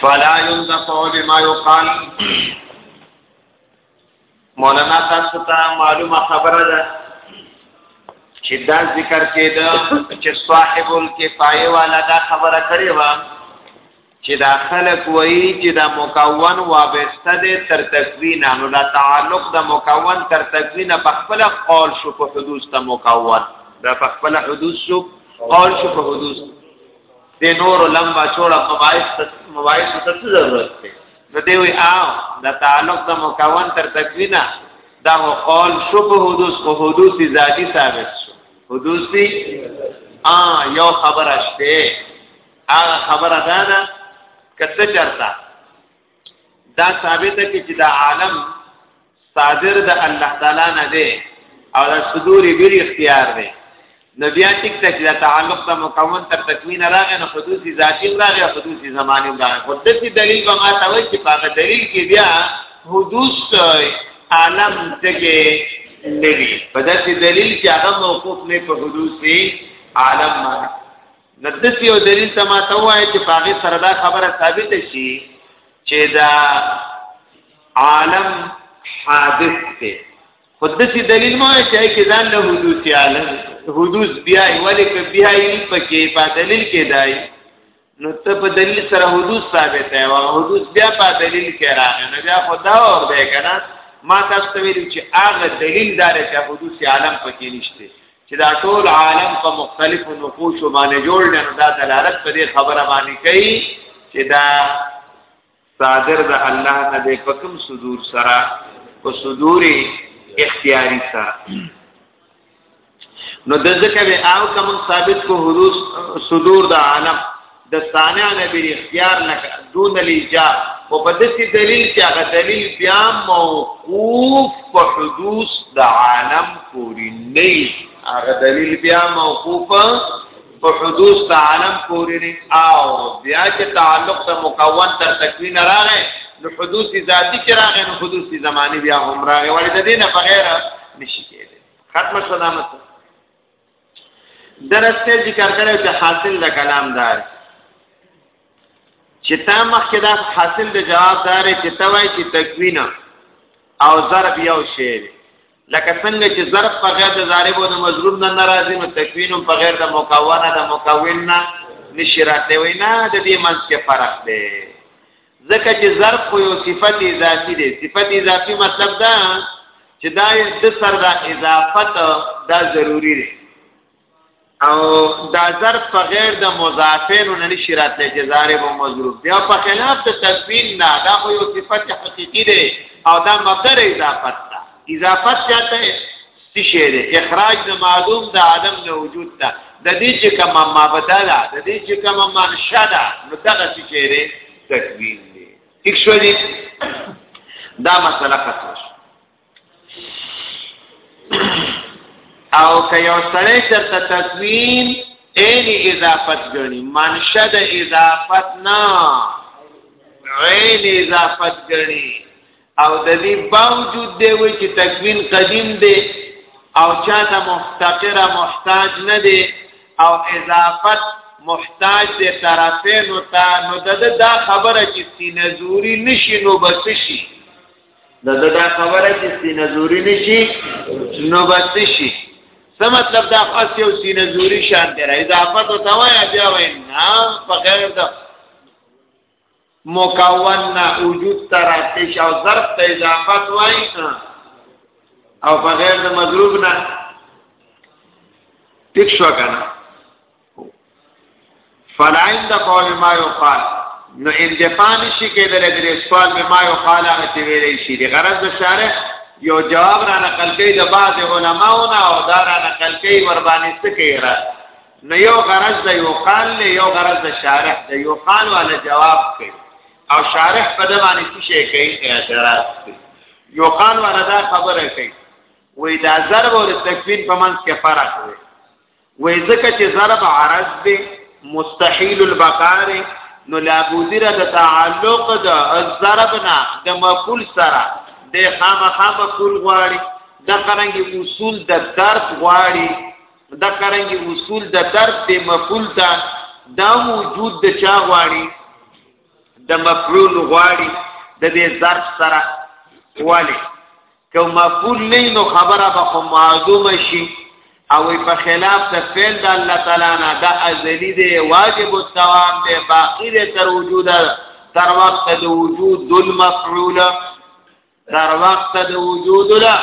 فلا ينتفع بما يقال مولانا تاسو ته معلومه خبره ده چې دا ذکر کېده چې صاحب الکفایه والا دا خبره کړې و چې دا خلق وایي چې دا مکون وابسته دی تر تکوین نو دا تعلق د مکون تر تکوین په خپل قول شو په حدوث ته مکون دا په خپل حدوث شو قول شو په حدوث د نور لمبا چوڑا مباحث مباحث ته څه ضرورت دی نو دی وی آ دا تعلق د مکون تر تکوین دا قول شو په حدوث په حدوث ذاتی ثابت شو حدوث دی آ یو خبر اشته هغه خبره ده نه کته چرتا دا ثابته کې چې دا عالم صادر د الله تعالی نه دی او د صدور بیر اختیار دی نو بیا ټیک ته چې دا تعلق ته مکمل تر تکوین راغی نو حدوث ذاتی راغی حدوث زمانه راغی خو د دې دلیل به ما ته وایي چې په دلیل کې بیا حدوث عالم دغه نوی په داسې دلیل چې هغه موقوف نه په حدوث عالم باندې ندس یو دلیل ته ما ته وایي چې پاغه سره دا خبره ثابت شي چې دا عالم حادث دی خودسی دلیل مو چې کې ځان له حدوث عالم حدوث بیا ولی که بیا یې پکې په دلیل کې دای نو ته په دلیل سره حدوث ثابت دی او حدوث بیا په دلیل کې راغی نو بیا خدا اور دی کنه ما تاسو ته ویل چې هغه دلیل دار چې حدوث عالم پکې نشته چې دا ټول عالم په مختلفو نقوش باندې جوړ دی نو دا دلالت په دې خبره باندې کوي چې دا صادر د الله نه د حکم صدور سره په صدور اختیاري سره نو د ځکه به او کوم ثابت کو حدوث صدور د عالم د ثانه نبی اختیار نه دون لیجا او په دسی دلیل چې هغه دلیل بیا موقوف په حدوث د عالم پوری نه هغه دلیل بیا موقوف په حدوث د عالم پوری نه او بیا چې تعلق د مکون تر تکوین راغی نو حدوث ذاتی چې راغی نو حدوث زمانی بیا هم راغی ولې د دینه بغیر نشي کېدی ختم شو دا مسله درسته ذکر کړو چې حاصل د کلام دار چې تا مخکې دا حاصل د جواب دار چې توای چې تکوین او ضرب یو شی لکه څنګه چې ضرب په غیر د ضارب او د مضروب نه ناراضي نو تکوین په غیر د مکونه د مکون نه نشی راته وینا د دې منځ کې فرق دی ځکه چې ظرف خو یو صفت اضافي دی صفت اضافي مطلب دا چې دا د سر دا اضافت دا ضروری دی او دا ظرف په غیر د مضافین نه نشی راتلی چې ضارب او مضروب دی او په خلاف د تکوین نه دا خو یو صفت حقیقي دی او دا مقدر اضافت ده اضافت چاته څه شی دی اخراج د معدوم د عدم نه وجود ته د دې چې کوم مبدا ده د دې چې کوم منشا ده نو دغه څه شی دی تکوین دی ٹھیک شو دی دا مسله ختم شو او که یو سړی چرته تکوین عین اضافت ګڼي منشا د اضافت نه عین اضافت ګڼي او د دې باوجود دی وی چې تکوین قدیم دی او چاته محتقره محتاج نه دی او اضافت محتاج دی طرفین او تا نو د دا خبره چې سینزوري نشي نو بس شي د دا خبره چې سینزوري نشي نو بس شي څه مطلب دا خاص یو سینزوري شان دی اضافت او توایا بیا وینا په غیر د مکون نه وجود ترا پیش او ظرف ته اضافت وای او بغیر د مضروب نه ټیک شو کنه فلائن د قول ما یقال نو اندفان شي کېدل د سوال به ما یقال هغه چې ویلې شي د غرض د شارح یو جواب را نقل کوي د بعض علماونه او دا را نقل کوي وربانې څه کوي را نو یو غرض د یو قال له یو غرض د شارح د یو قال والا جواب کوي او شارح په د باندې څه شي کوي اعتراض کوي یو قال والا دا خبره کوي وې دا ضرب او تکبیر په منځ کې فرق دی وې ځکه چې ضرب عرض دی مستحیل البقار نو لابودره د تعلق د الضرب نه د مقول سره د خامخا مقول غواړي د قرنګي اصول د درد غواړي دا قرنګي اصول د ضرب د مفعول ته دا وجود د چا غواړي د مفعول غواړي د دې ضرب سره والی که مفعول نه نو خبره به خو معلومه شي او په خلاف د فعل د الله تعالی نه دا ازلی دی واجب الدوام دی باقی دی تر وجود تر وخت د وجود المفعول تر وخت د وجود له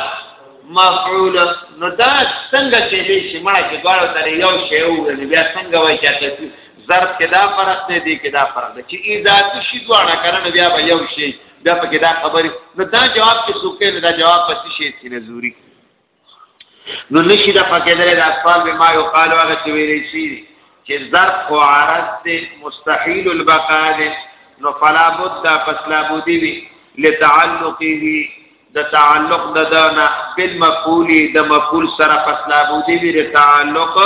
مفعول نو دا څنګه چې دې چې مړه کې دواړو تر یو شی وګڼي بیا څنګه وای چې تاسو ظرف کې دا فرق دی دې کې دا فرق دی چې اذا تشي دواړه کړنه بیا به یو شی بیا په کې دا خبرې نو دا جواب چې څوک نه دا جواب پسې شي چې نزوري نو نشي دا پکې درې د اسفال به ما یو قالو هغه چې ویلې شي چې ظرف خو عرض دی مستحیل البقاء دی نو فلا بد پس لا بودی وی لتعلقه د تعلق د دنا بالمفعول د مفعول سره پس لا بودی وی تعلق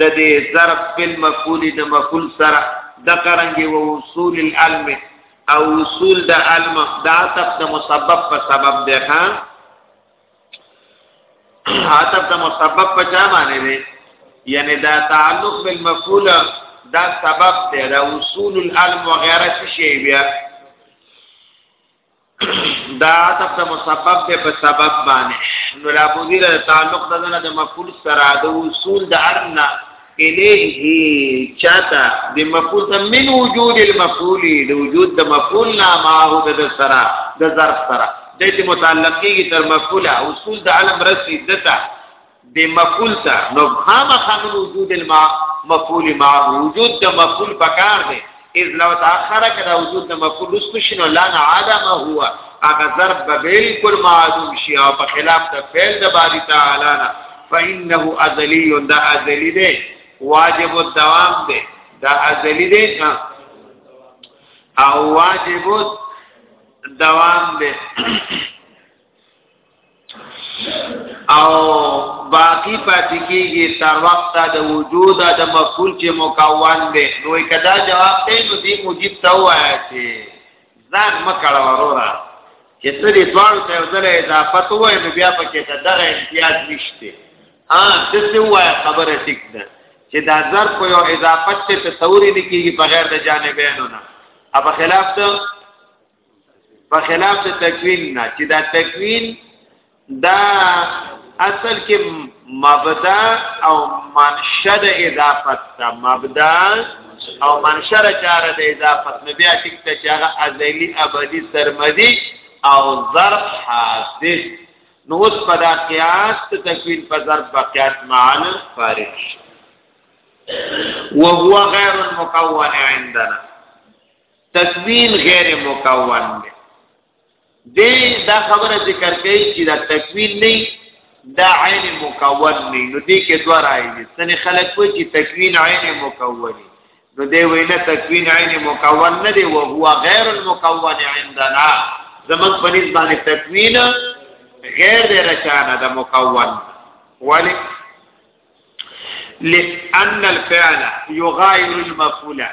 د دې ظرف بالمفعول د مفعول سره د قرنګي و وصول العلم او وصول د علم دا تف د مسبب په سبب ده ها عطف د مسبب په چا باندې دی یعنی دا تعلق بالمفعول دا سبب دی دا وصول العلم وغیرہ څه شی بیا دا عطف د مسبب دی په سبب باندې نو لا بودی د تعلق د نه د مفعول سره د وصول د علم نه الیه چاته د مفعول د من وجود المفعول د وجود د مفعول نه ما هو د سرا د ظرف سرا د دې متعلقي تر مفعول اصول د علم رسی دتا د مفعول ته نو خامخا من وجود المفعول ما وجود د مفعول پکار دی اذ لو تاخر کدا وجود د مفعول رستو شنو لان عدم هو اغه ضرب به بالکل معدوم شي او په خلاف د فعل د باری تعالی نه فانه ازلی دا ازلی دی واجب الدوام دی دا ازلی دی او واجب الدوام دی او باقی پاتې کیږي تر وخت د وجود د مفعول چې مکون دی نو کدا جواب دی نو دی موجب ته وایي چې ځان مکړه وروره چې ته دې دوړ ته ځله اضافه وای نو بیا پکې ته دغه امتیاز نشته ها د څه وای خبره ټیک ده چې دا ظرف په یو اضافت ته تصوري نه کیږي بغیر د جانبینو نه اپ خلاف ته په خلاف د تکوین نه چې دا تکوین دا اصل کې مبدا او منشأ د اضافت دا مبدا او منشأ چاره د اضافت نو بیا ټیک ته چې هغه ازلی ابدی سرمدی او ظرف حادث نو اوس په دا قیاس ته تکوین په ظرف په قیاس معان فارغ شي وهو غیر مکون عندنا تکوین غیر مکون دی دې دا خبره ذکر کوي چې دا تکوین نه دا عین مکون نه نو دې کې دوه راځي دي څنګه خلک وایي چې تکوین عین مکون نو دې وینا تکوین عین مکون نه دی او هو غیر المکون عندنا زمون په نسبت باندې تکوین غیر دې رچانه د مکون ولی لأن الفعل يغاير المفعول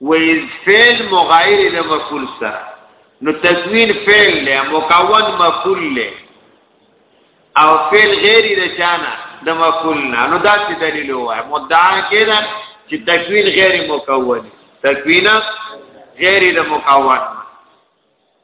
و اذ فعل مغایر د مفعول سره نو تکوین فعل له مکون مفعول له او فعل غیر د چانه د مفعول نه نو دا څه دلیل وای مدعا کړه چې تکوین غیر مکون تکوین غیر د مکون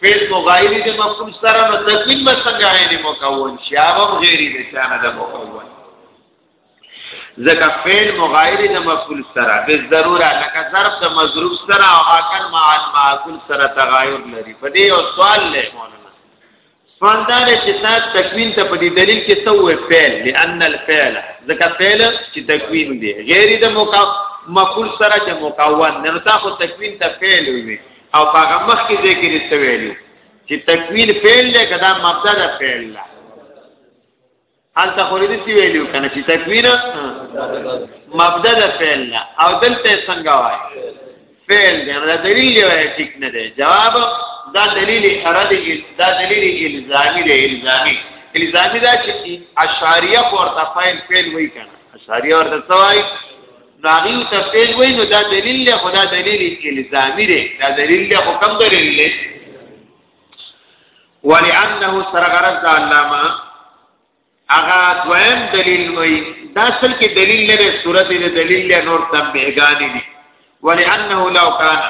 فعل مغایر د مفعول سره نو تکوین به څنګه غیر مکون شي هغه غیر د چانه د مکون ځکه فعل مغایر د مفعول سره به ضروره لکه ظرف د مضروب سره او اکل مع المعقول سره تغایر لري په دې یو سوال لې فاندار چې تاسو تکوین ته په دې دلیل کې څه وې فعل لئن الفعل ځکه فعل چې تکوین دی غیر د مکون مفعول سره چې مکون نه تاسو تکوین ته فعل وي او هغه مخکې ځای کې څه ویلو چې تکوین فعل دی کدا مبدا د فعل ده حالت خو دې څه ویلو کنه چې تکوین مبدا د فعل ده او دلته څنګه وایي فعل دی دا دلیل یو ټیک نه دی جواب دا دلیل ارادي دا دلیل الزامی دی الزامی الزامی دا چې اشاریه ورته فاعل فعل وایي کنه اشاریه ورته څه وایي ناغي او تفصیل وای نو دا دلیل له خدا دلیل الزامی دی دا دلیل له حکم دلیل دی ولانه سرغرض د علامه اغا دویم دلیل وای دا اصل کې دلیل لري صورت دې دلیل له نور تم بهګانی دي ولانه لو کان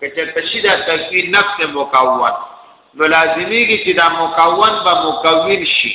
کچه تشیدا تکوین نفس مکون نو لازمی کی چې دا مکون به مکون شي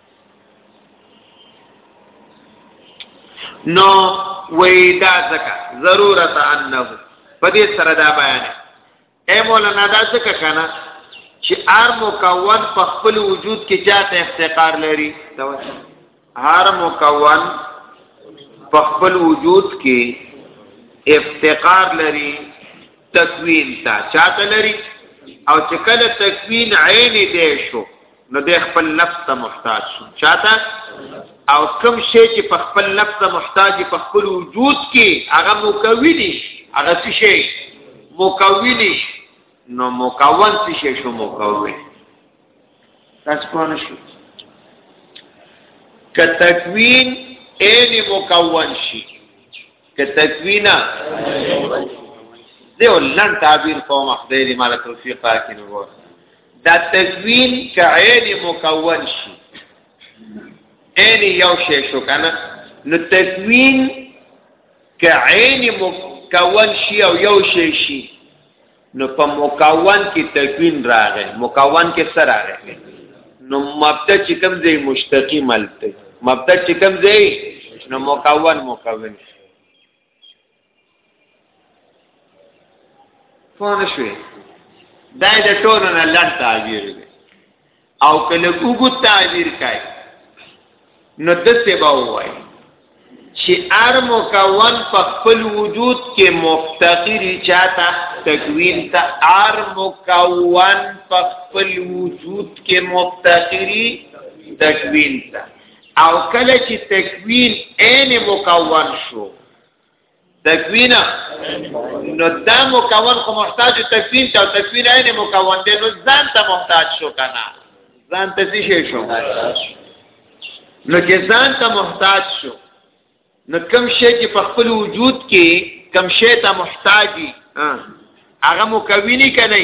نو وې دا ځکه ضرورت انه په دې سره دا بیان اے مولانا دا ځکه کنه چې هر مکون په خپل وجود کې چاته افتقار لري هر مکون په خپل وجود کې افتقار لري تکوین تا چاته لري او چې کله تکوین عین دې شو نو د خپل نفس ته محتاج شو چاته او کم شی چې په خپل نفس ته محتاج په خپل وجود کې هغه مکوي دي هغه څه شي مکوي دي نو مکون څه شي شو مکوي تاسو په نو شو ک تکوین عین مکون شي ک تکوینا دیو لن تعبیر قوم خدای دې مال توفیق راکړي دا تکوین که عین مکون شي عین یو شی شو کنه نو تکوین که عین مکون شي او یو شی شي نو په مکون کې تکوین راغی مکون کې سره راغی نو مبدا چې کوم ځای مشتقی ملته مبدا چې کوم ځای نو مکون مکون شي پوه شوې دا د ټولو نه لړ تعبیر دی او کله وګت تعبیر کای نو د څه به وای چې ار مکون په خپل وجود کې مفتقر چاته تکوین ته ار مکون په خپل وجود کې مفتقری تکوین ته او کله چې تکوین عین مکون شو تکوین نو دا مکون خو محتاج تکوین ته تکوین عین مکون دی نو ځان ته محتاج شو کنه ځان ته څه شي شو نو چې ځان ته محتاج شو نو کم شي چې په خپل وجود کې کم شي ته محتاجي هغه مکوینی کنه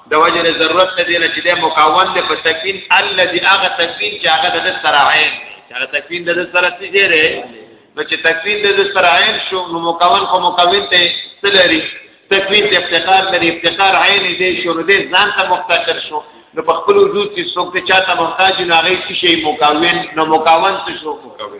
د وجه د ضرورت نه دی نه چې د مکون دی په تکوین الذي هغه تکوین چې هغه د سره عین هغه تکوین د سره څه دی ری نو چې تکوین د سره عین شو نو مکون خو مکون ته تلری تکوین ته افتقار لري افتقار عین دی شو نو دې ځان ته مفتقر شو نو په خپل وجود کې څوک ته چاته محتاج نه غي شي مکون نو مکون څه شو مکون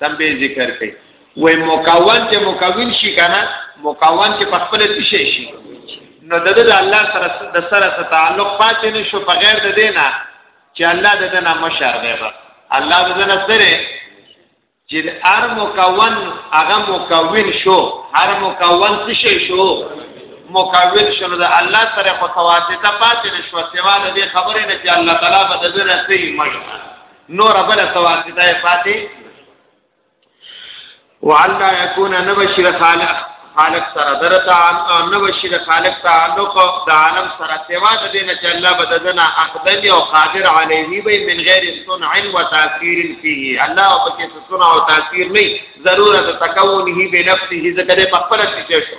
تم به ذکر کوي وای مکون چې مکون شي کنه مکون چې په خپل څه شي شي نو د د الله سره د سره سره تعلق پاتې نشو په غیر د دینه چې الله د دنه مشر دی بس الله د دنه سره چې هر مکون هغه مکون شو هر مکون څه شي شو مکون شو د الله سره په تواسطه پاتې نشو سیوا د خبرې نه چې الله تعالی به د دنه سي مشر نور بل څه واسطه یې پاتې وعلا یکون نبشر خالق خالق سره درته نبشر خالق تعلق د عالم سره سوا د دین چې الله بددنا اقدم او قادر علیه به من غیر صنع و تاثیر فيه الله او پکې صنع او تاثیر نه ضرورت تکونه بنفسه ذکر په خپل کې شو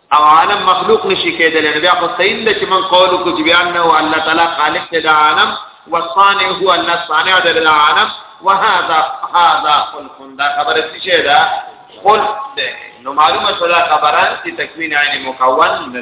او عالم مخلوق نشي کېدل نو بیا خو صحیح ده چې من قول کو چې بیان نه الله تعالی خالق دی د عالم والصانع هو الله صانع دی د عالم وهذا هذا خلق دا خبره څه شي دا خلق ده نو معلومه شوه خبره چې تکوین عین مکون نه